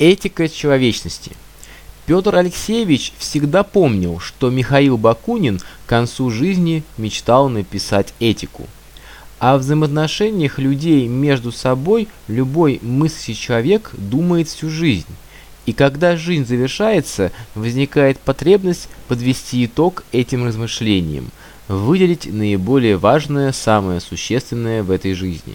Этика человечности. Петр Алексеевич всегда помнил, что Михаил Бакунин к концу жизни мечтал написать этику. О взаимоотношениях людей между собой любой мыслящий человек думает всю жизнь. И когда жизнь завершается, возникает потребность подвести итог этим размышлениям, выделить наиболее важное, самое существенное в этой жизни.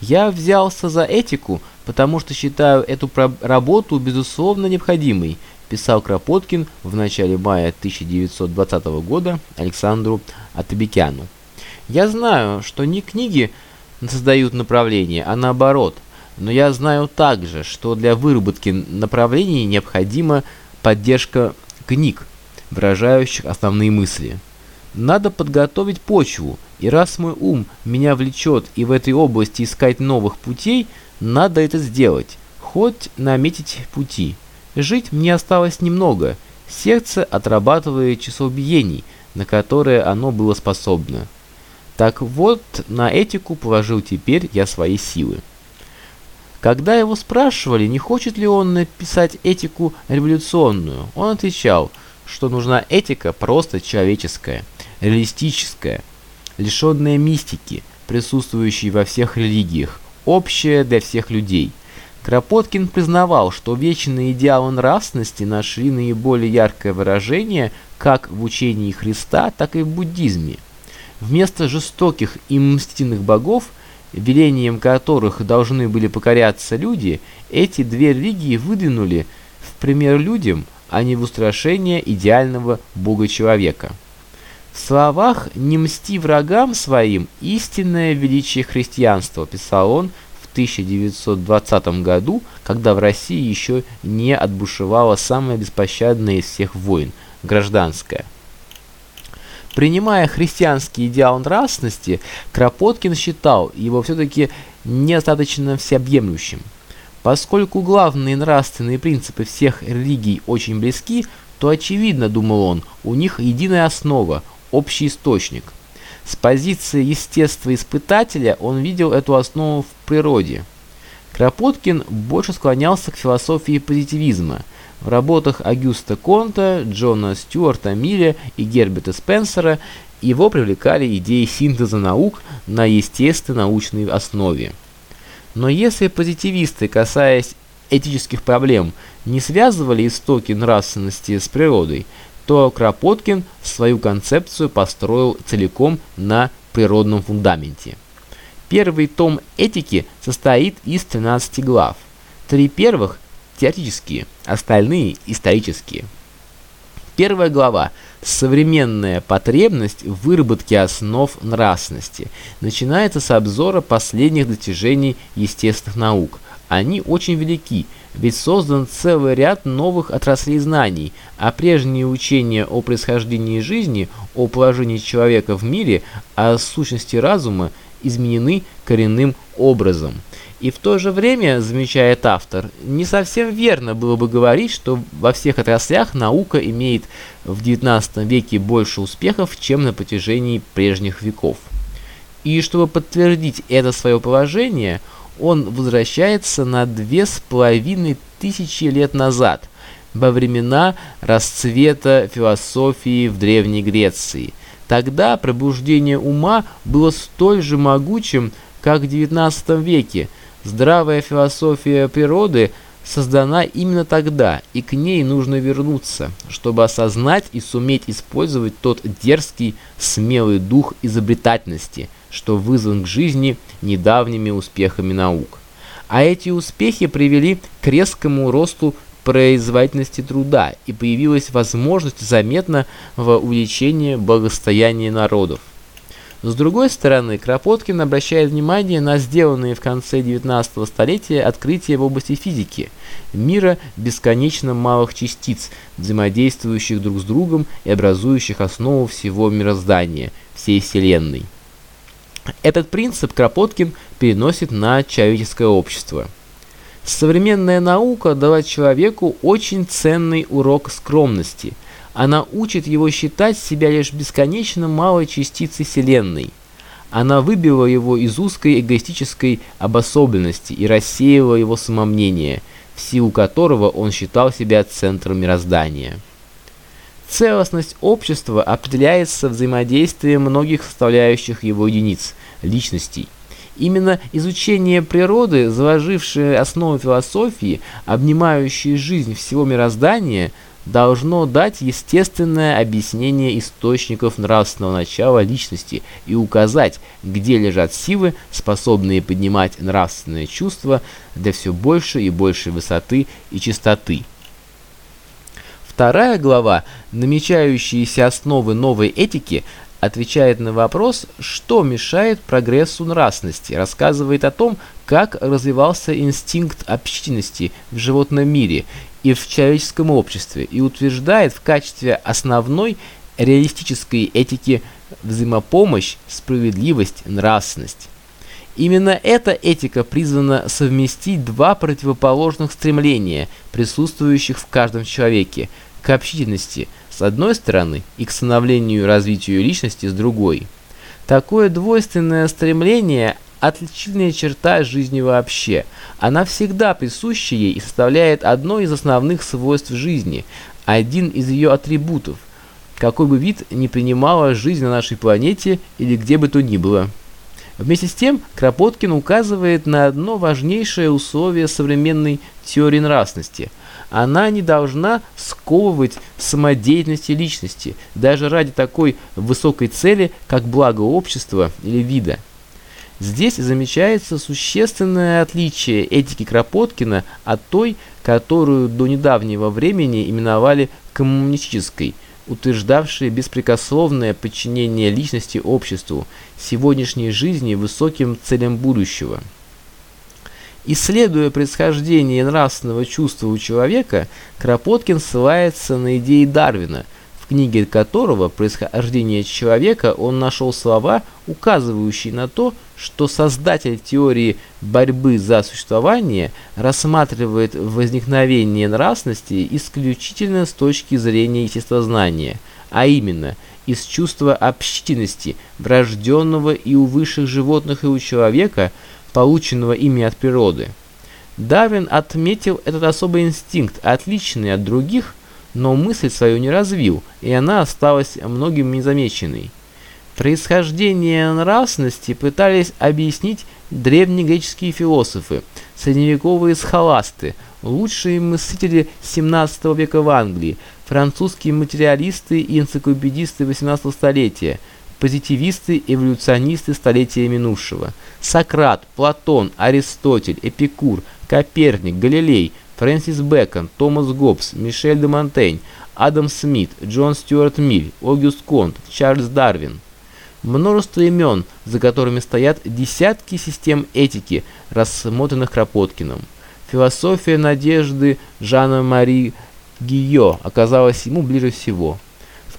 Я взялся за этику, потому что считаю эту работу безусловно необходимой, писал Кропоткин в начале мая 1920 года Александру Атабекяну. Я знаю, что не книги создают направление, а наоборот, но я знаю также, что для выработки направлений необходима поддержка книг, выражающих основные мысли. Надо подготовить почву, и раз мой ум меня влечет и в этой области искать новых путей, надо это сделать, хоть наметить пути. Жить мне осталось немного, сердце отрабатывает часов биений, на которые оно было способно. Так вот, на этику положил теперь я свои силы. Когда его спрашивали, не хочет ли он написать этику революционную, он отвечал, что нужна этика просто человеческая, реалистическая, лишенная мистики, присутствующей во всех религиях, общая для всех людей. Кропоткин признавал, что вечные идеалы нравственности нашли наиболее яркое выражение как в учении Христа, так и в буддизме. Вместо жестоких и мстительных богов, велением которых должны были покоряться люди, эти две религии выдвинули в пример людям, а не в устрашение идеального бога-человека. Словах «не мсти врагам своим» истинное величие христианства, писал он в 1920 году, когда в России еще не отбушевала самая беспощадная из всех войн – гражданская. Принимая христианский идеал нравственности, Кропоткин считал его все-таки недостаточно всеобъемлющим. Поскольку главные нравственные принципы всех религий очень близки, то очевидно, думал он, у них единая основа, общий источник. С позиции естествоиспытателя он видел эту основу в природе. Кропоткин больше склонялся к философии позитивизма. В работах Агюста Конта, Джона Стюарта Милля и Герберта Спенсера его привлекали идеи синтеза наук на естественно-научной основе. Но если позитивисты, касаясь этических проблем, не связывали истоки нравственности с природой, то Кропоткин свою концепцию построил целиком на природном фундаменте. Первый том этики состоит из 13 глав. Три первых – теоретические, остальные – исторические. Первая глава «Современная потребность в выработке основ нравственности» начинается с обзора последних достижений естественных наук. Они очень велики – ведь создан целый ряд новых отраслей знаний, а прежние учения о происхождении жизни, о положении человека в мире, о сущности разума изменены коренным образом. И в то же время, замечает автор, не совсем верно было бы говорить, что во всех отраслях наука имеет в XIX веке больше успехов, чем на протяжении прежних веков. И чтобы подтвердить это свое положение – он возвращается на две с половиной тысячи лет назад, во времена расцвета философии в Древней Греции. Тогда пробуждение ума было столь же могучим, как в XIX веке. Здравая философия природы создана именно тогда, и к ней нужно вернуться, чтобы осознать и суметь использовать тот дерзкий, смелый дух изобретательности – что вызван к жизни недавними успехами наук. А эти успехи привели к резкому росту производительности труда и появилась возможность заметно в увеличении благосостояния народов. С другой стороны, Кропоткин обращает внимание на сделанные в конце 19 столетия открытия в области физики, мира бесконечно малых частиц, взаимодействующих друг с другом и образующих основу всего мироздания, всей Вселенной. Этот принцип Кропоткин переносит на человеческое общество. Современная наука дала человеку очень ценный урок скромности. Она учит его считать себя лишь бесконечно малой частицей Вселенной. Она выбила его из узкой эгоистической обособленности и рассеяла его самомнение. в силу которого он считал себя центром мироздания. Целостность общества определяется взаимодействием многих составляющих его единиц, личностей. Именно изучение природы, заложившее основу философии, обнимающее жизнь всего мироздания, должно дать естественное объяснение источников нравственного начала личности и указать, где лежат силы, способные поднимать нравственные чувства до все большей и большей высоты и чистоты. Вторая глава, намечающиеся основы новой этики, отвечает на вопрос, что мешает прогрессу нравственности, рассказывает о том, как развивался инстинкт общительности в животном мире и в человеческом обществе, и утверждает в качестве основной реалистической этики взаимопомощь, справедливость, нравственность. Именно эта этика призвана совместить два противоположных стремления, присутствующих в каждом человеке, к общительности с одной стороны и к становлению и развитию личности с другой. Такое двойственное стремление – отличительная черта жизни вообще. Она всегда присуща ей и составляет одно из основных свойств жизни, один из ее атрибутов, какой бы вид ни принимала жизнь на нашей планете или где бы то ни было. Вместе с тем, Кропоткин указывает на одно важнейшее условие современной теории нравственности. Она не должна сковывать самодеятельности личности, даже ради такой высокой цели, как благо общества или вида. Здесь замечается существенное отличие этики Кропоткина от той, которую до недавнего времени именовали коммунистической, утверждавшей беспрекословное подчинение личности обществу, сегодняшней жизни высоким целям будущего. Исследуя происхождение нравственного чувства у человека, Кропоткин ссылается на идеи Дарвина – книге которого «Происхождение человека» он нашел слова, указывающие на то, что создатель теории борьбы за существование рассматривает возникновение нравственности исключительно с точки зрения естествознания, а именно из чувства общительности, врожденного и у высших животных, и у человека, полученного ими от природы. Дарвин отметил этот особый инстинкт, отличный от других – но мысль свою не развил, и она осталась многим незамеченной. Происхождение нравственности пытались объяснить древнегреческие философы, средневековые схоласты, лучшие мыслители 17 века в Англии, французские материалисты и энциклопедисты 18 столетия, позитивисты, эволюционисты столетия минувшего, Сократ, Платон, Аристотель, Эпикур, Коперник, Галилей – Фрэнсис Бэкон, Томас Гоббс, Мишель де Монтень, Адам Смит, Джон Стюарт Миль, Огюст Конт, Чарльз Дарвин. Множество имен, за которыми стоят десятки систем этики, рассмотренных Кропоткиным. Философия надежды Жана-Мари Гийо оказалась ему ближе всего.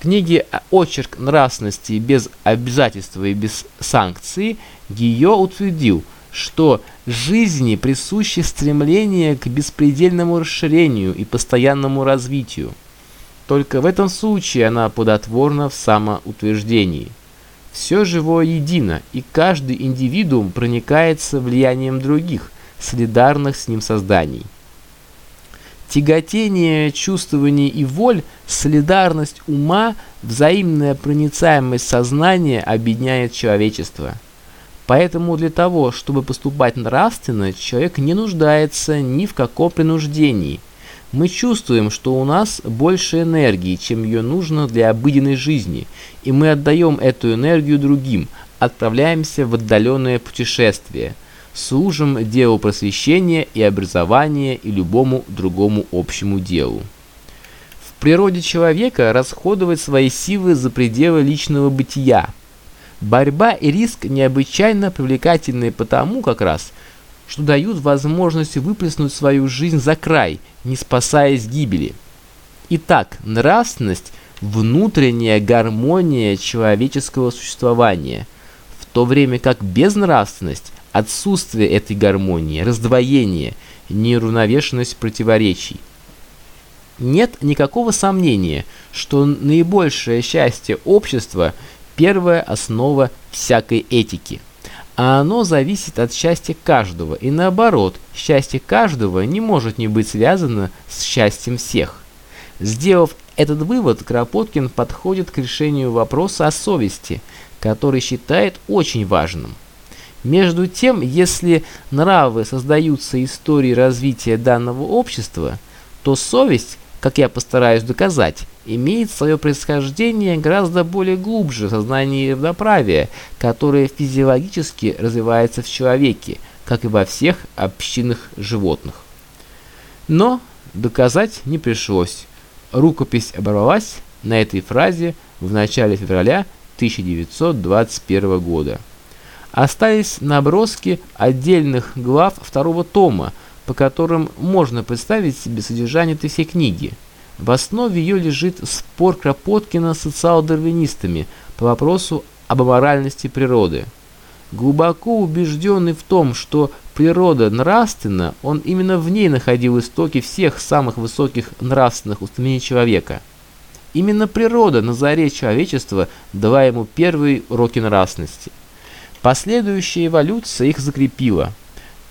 Книге «Очерк нравственности без обязательства и без санкции» Гийо утвердил – что жизни присуще стремление к беспредельному расширению и постоянному развитию. Только в этом случае она плодотворна в самоутверждении. Все живое едино, и каждый индивидуум проникается влиянием других, солидарных с ним созданий. Тяготение чувствований и воль, солидарность ума, взаимная проницаемость сознания объединяет человечество – Поэтому для того, чтобы поступать нравственно, человек не нуждается ни в каком принуждении. Мы чувствуем, что у нас больше энергии, чем ее нужно для обыденной жизни, и мы отдаем эту энергию другим, отправляемся в отдаленное путешествие, служим делу просвещения и образования и любому другому общему делу. В природе человека расходовать свои силы за пределы личного бытия – Борьба и риск необычайно привлекательны потому как раз, что дают возможность выплеснуть свою жизнь за край, не спасаясь гибели. Итак, нравственность – внутренняя гармония человеческого существования, в то время как безнравственность – отсутствие этой гармонии, раздвоение, неуравновешенность противоречий. Нет никакого сомнения, что наибольшее счастье общества – первая основа всякой этики. а оно зависит от счастья каждого, и наоборот, счастье каждого не может не быть связано с счастьем всех. Сделав этот вывод, Кропоткин подходит к решению вопроса о совести, который считает очень важным. Между тем, если нравы создаются историей развития данного общества, то совесть, как я постараюсь доказать, имеет свое происхождение гораздо более глубже в сознании равноправия, которое физиологически развивается в человеке, как и во всех общинных животных. Но доказать не пришлось. Рукопись оборвалась на этой фразе в начале февраля 1921 года. Остались наброски отдельных глав второго тома, по которым можно представить себе содержание этой всей книги – в основе ее лежит спор Кропоткина с социал-дарвинистами по вопросу об аморальности природы. Глубоко убежденный в том, что природа нравственна, он именно в ней находил истоки всех самых высоких нравственных устремлений человека. Именно природа на заре человечества дала ему первые уроки нравственности. Последующая эволюция их закрепила.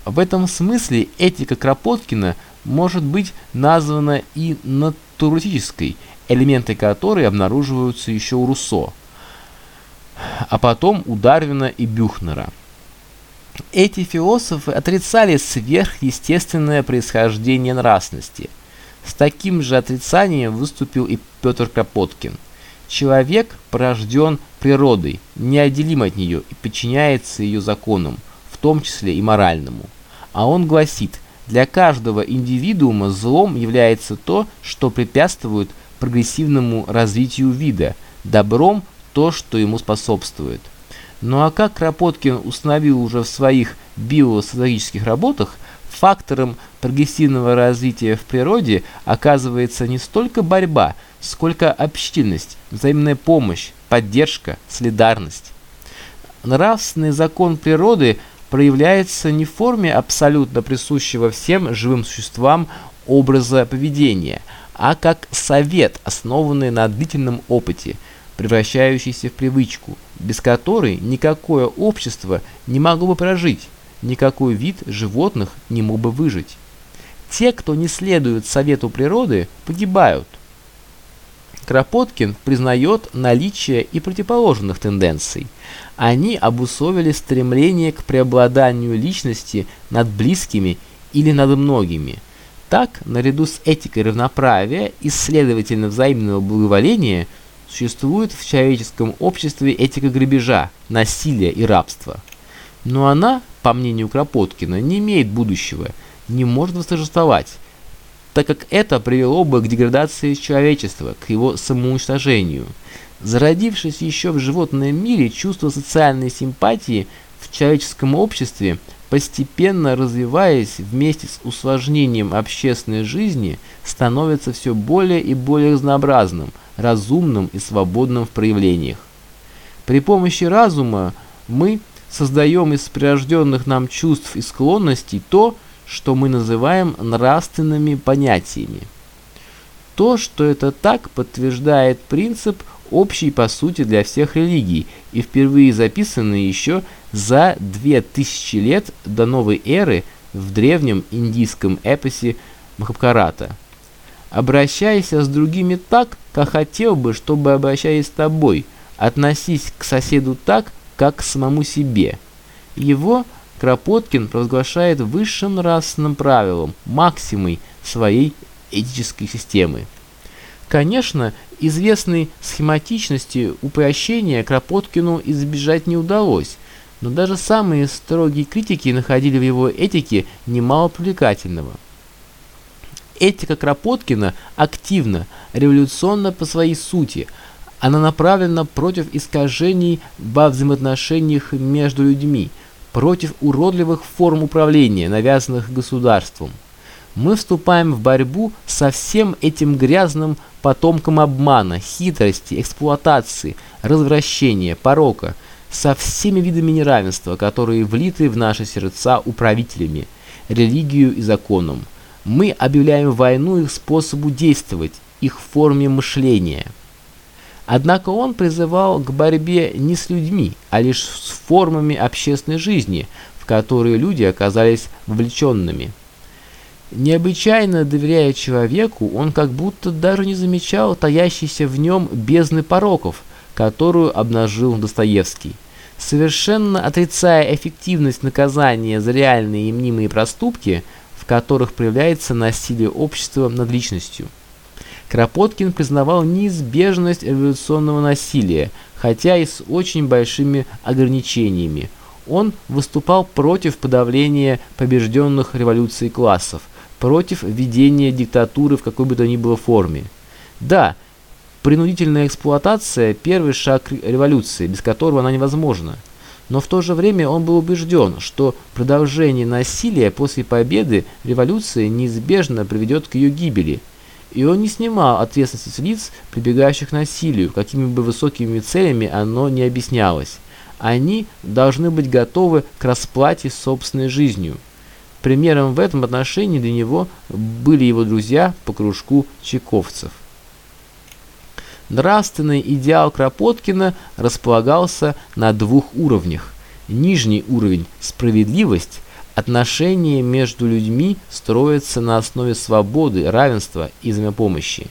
В этом смысле этика Кропоткина может быть названа и натуралистической, элементы которой обнаруживаются еще у Руссо, а потом у Дарвина и Бюхнера. Эти философы отрицали сверхъестественное происхождение нравственности. С таким же отрицанием выступил и Петр Кропоткин. Человек порожден природой, неотделим от нее и подчиняется ее законам, в том числе и моральному. А он гласит – для каждого индивидуума злом является то, что препятствует прогрессивному развитию вида, добром то, что ему способствует. Ну а как Кропоткин установил уже в своих биосоциологических работах, фактором прогрессивного развития в природе оказывается не столько борьба, сколько общительность, взаимная помощь, поддержка, солидарность. Нравственный закон природы – проявляется не в форме абсолютно присущего всем живым существам образа поведения, а как совет, основанный на длительном опыте, превращающийся в привычку, без которой никакое общество не могло бы прожить, никакой вид животных не мог бы выжить. Те, кто не следует совету природы, погибают. Кропоткин признает наличие и противоположных тенденций. Они обусловили стремление к преобладанию личности над близкими или над многими. Так, наряду с этикой равноправия и, следовательно, взаимного благоволения, существует в человеческом обществе этика грабежа, насилия и рабства. Но она, по мнению Кропоткина, не имеет будущего, не может восторжествовать, так как это привело бы к деградации человечества, к его самоуничтожению. Зародившись еще в животном мире, чувство социальной симпатии в человеческом обществе, постепенно развиваясь вместе с усложнением общественной жизни, становится все более и более разнообразным, разумным и свободным в проявлениях. При помощи разума мы создаем из прирожденных нам чувств и склонностей то, что мы называем нравственными понятиями. То, что это так, подтверждает принцип, общий по сути для всех религий и впервые записанный еще за 2000 лет до новой эры в древнем индийском эпосе Махабхарата. Обращайся с другими так, как хотел бы, чтобы обращались с тобой. Относись к соседу так, как к самому себе. Его Кропоткин провозглашает высшим нравственным правилом, максимой своей этической системы. Конечно, известной схематичности упрощения Кропоткину избежать не удалось, но даже самые строгие критики находили в его этике немало привлекательного. Этика Кропоткина активна, революционна по своей сути. Она направлена против искажений во взаимоотношениях между людьми – против уродливых форм управления, навязанных государством. Мы вступаем в борьбу со всем этим грязным потомком обмана, хитрости, эксплуатации, развращения, порока, со всеми видами неравенства, которые влиты в наши сердца управителями, религию и законом. Мы объявляем войну их способу действовать, их форме мышления. Однако он призывал к борьбе не с людьми, а лишь с формами общественной жизни, в которые люди оказались вовлеченными. Необычайно доверяя человеку, он как будто даже не замечал таящейся в нем бездны пороков, которую обнажил Достоевский. Совершенно отрицая эффективность наказания за реальные и мнимые проступки, в которых проявляется насилие общества над личностью. Кропоткин признавал неизбежность революционного насилия, хотя и с очень большими ограничениями. Он выступал против подавления побежденных революцией классов, против введения диктатуры в какой бы то ни было форме. Да, принудительная эксплуатация – первый шаг революции, без которого она невозможна. Но в то же время он был убежден, что продолжение насилия после победы революции неизбежно приведет к ее гибели – и он не снимал ответственности с лиц, прибегающих к насилию, какими бы высокими целями оно не объяснялось. Они должны быть готовы к расплате собственной жизнью. Примером в этом отношении для него были его друзья по кружку чековцев. Нравственный идеал Кропоткина располагался на двух уровнях. Нижний уровень – справедливость – Отношения между людьми строятся на основе свободы, равенства и взаимопомощи.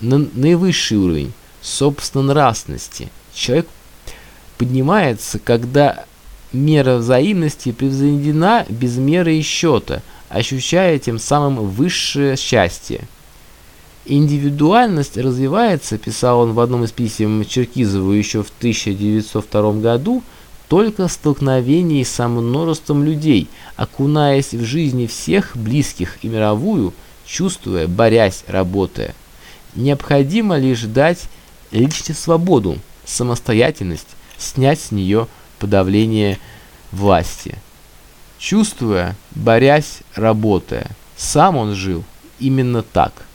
На наивысший уровень – собственно нравственности. Человек поднимается, когда мера взаимности превзойдена без меры и счета, ощущая тем самым высшее счастье. Индивидуальность развивается, писал он в одном из писем Черкизову еще в 1902 году, только столкновении со множеством людей, окунаясь в жизни всех близких и мировую, чувствуя, борясь, работая. Необходимо лишь дать личной свободу, самостоятельность, снять с нее подавление власти. Чувствуя, борясь, работая. Сам он жил именно так –